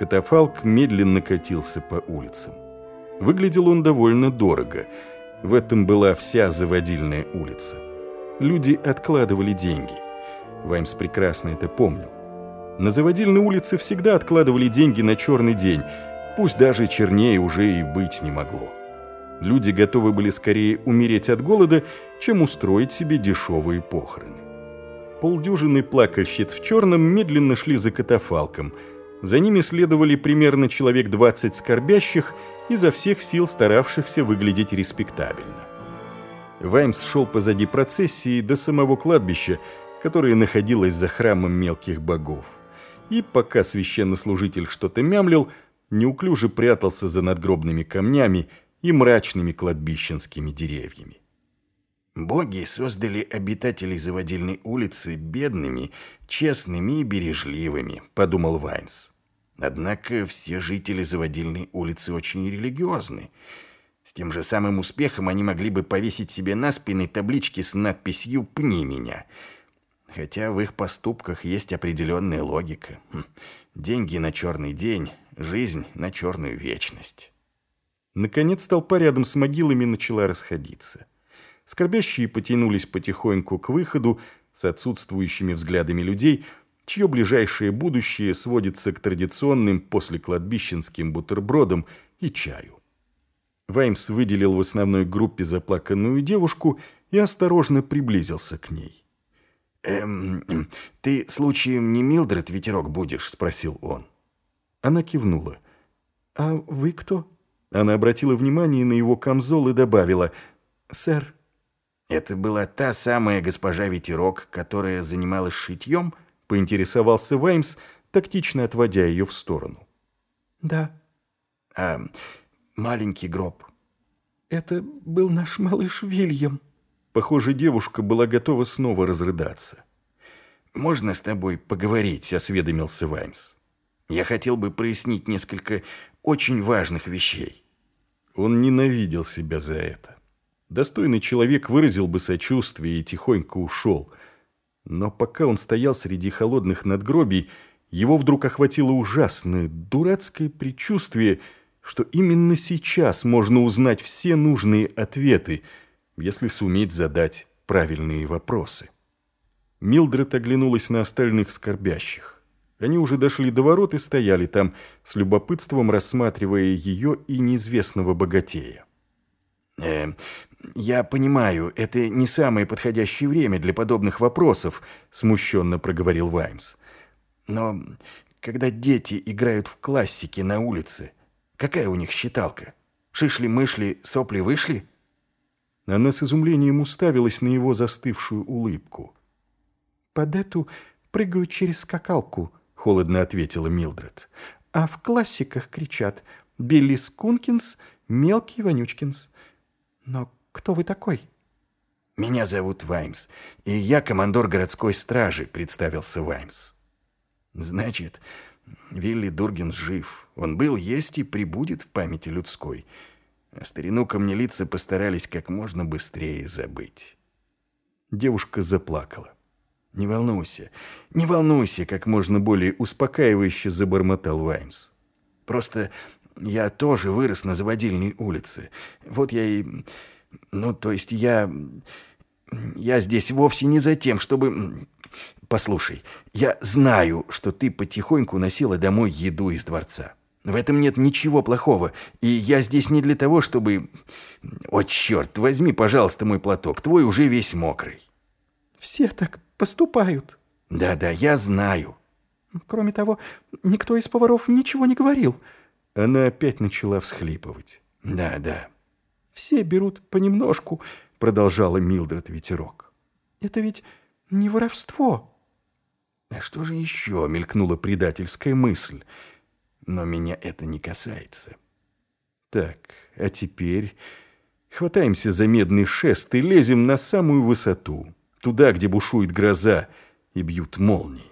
Катафалк медленно катился по улицам. Выглядел он довольно дорого. В этом была вся заводильная улица. Люди откладывали деньги. Ваймс прекрасно это помнил. На заводильной улице всегда откладывали деньги на черный день, пусть даже чернее уже и быть не могло. Люди готовы были скорее умереть от голода, чем устроить себе дешевые похороны. Полдюжины плакальщиц в черном медленно шли за катафалком. За ними следовали примерно человек 20 скорбящих, изо всех сил старавшихся выглядеть респектабельно. Ваймс шел позади процессии до самого кладбища, которое находилось за храмом мелких богов. И пока священнослужитель что-то мямлил, неуклюже прятался за надгробными камнями и мрачными кладбищенскими деревьями. Боги создали обитателей заводильной улицы бедными, честными и бережливыми, подумал Ваймс. Однако все жители заводильной улицы очень религиозны. С тем же самым успехом они могли бы повесить себе на спины таблички с надписью «Пни меня». Хотя в их поступках есть определенная логика. Хм, деньги на черный день, жизнь на черную вечность. Наконец толпа рядом с могилами начала расходиться. Скорбящие потянулись потихоньку к выходу с отсутствующими взглядами людей, чье ближайшее будущее сводится к традиционным послекладбищенским бутербродам и чаю. Ваймс выделил в основной группе заплаканную девушку и осторожно приблизился к ней. «Эм, ты случаем не Милдред ветерок будешь?» – спросил он. Она кивнула. «А вы кто?» Она обратила внимание на его камзол и добавила «Сэр». «Это была та самая госпожа Ветерок, которая занималась шитьем?» – поинтересовался Ваймс, тактично отводя ее в сторону. «Да». «А маленький гроб?» «Это был наш малыш Вильям». Похоже, девушка была готова снова разрыдаться. «Можно с тобой поговорить?» – осведомился Ваймс. «Я хотел бы прояснить несколько очень важных вещей». Он ненавидел себя за это. Достойный человек выразил бы сочувствие и тихонько ушел. Но пока он стоял среди холодных надгробий, его вдруг охватило ужасное, дурацкое предчувствие, что именно сейчас можно узнать все нужные ответы – если суметь задать правильные вопросы. Милдред оглянулась на остальных скорбящих. Они уже дошли до ворот и стояли там, с любопытством рассматривая ее и неизвестного богатея. «Э, «Я понимаю, это не самое подходящее время для подобных вопросов», смущенно проговорил Ваймс. «Но когда дети играют в классике на улице, какая у них считалка? Шишли-мышли, сопли-вышли?» Она с изумлением уставилась на его застывшую улыбку. «Под эту прыгают через скакалку», — холодно ответила Милдред. «А в классиках кричат «Билли Скункинс, мелкий Вонючкинс». Но кто вы такой?» «Меня зовут Ваймс, и я командор городской стражи», — представился Ваймс. «Значит, Вилли Дургинс жив. Он был, есть и прибудет в памяти людской». А старину камнелицы постарались как можно быстрее забыть. Девушка заплакала. «Не волнуйся, не волнуйся», — как можно более успокаивающе забормотал Ваймс. «Просто я тоже вырос на заводильной улице. Вот я и... Ну, то есть я... Я здесь вовсе не за тем, чтобы... Послушай, я знаю, что ты потихоньку носила домой еду из дворца. В этом нет ничего плохого, и я здесь не для того, чтобы... О, черт, возьми, пожалуйста, мой платок, твой уже весь мокрый. Все так поступают. Да-да, я знаю. Кроме того, никто из поваров ничего не говорил. Она опять начала всхлипывать. Да-да. Все берут понемножку, продолжала Милдред Ветерок. Это ведь не воровство. А что же еще мелькнула предательская мысль? но меня это не касается. Так, а теперь хватаемся за медный шест и лезем на самую высоту, туда, где бушует гроза и бьют молнии.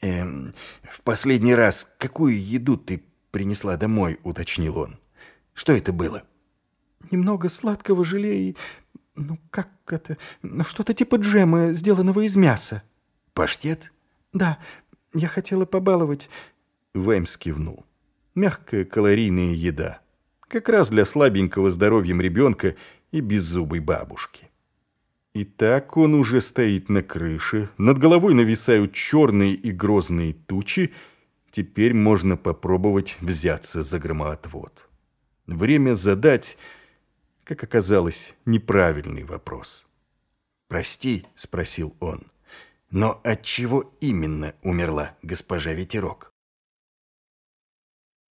«Эм, в последний раз какую еду ты принесла домой?» — уточнил он. «Что это было?» «Немного сладкого желе и... Ну, как это? Ну, что-то типа джема, сделанного из мяса». «Паштет?» «Да, я хотела побаловать Ваймс кивнул. Мягкая калорийная еда. Как раз для слабенького здоровьем ребенка и беззубой бабушки. И так он уже стоит на крыше, над головой нависают черные и грозные тучи, теперь можно попробовать взяться за громоотвод. Время задать, как оказалось, неправильный вопрос. «Прости», — спросил он, — «но от чего именно умерла госпожа Ветерок?»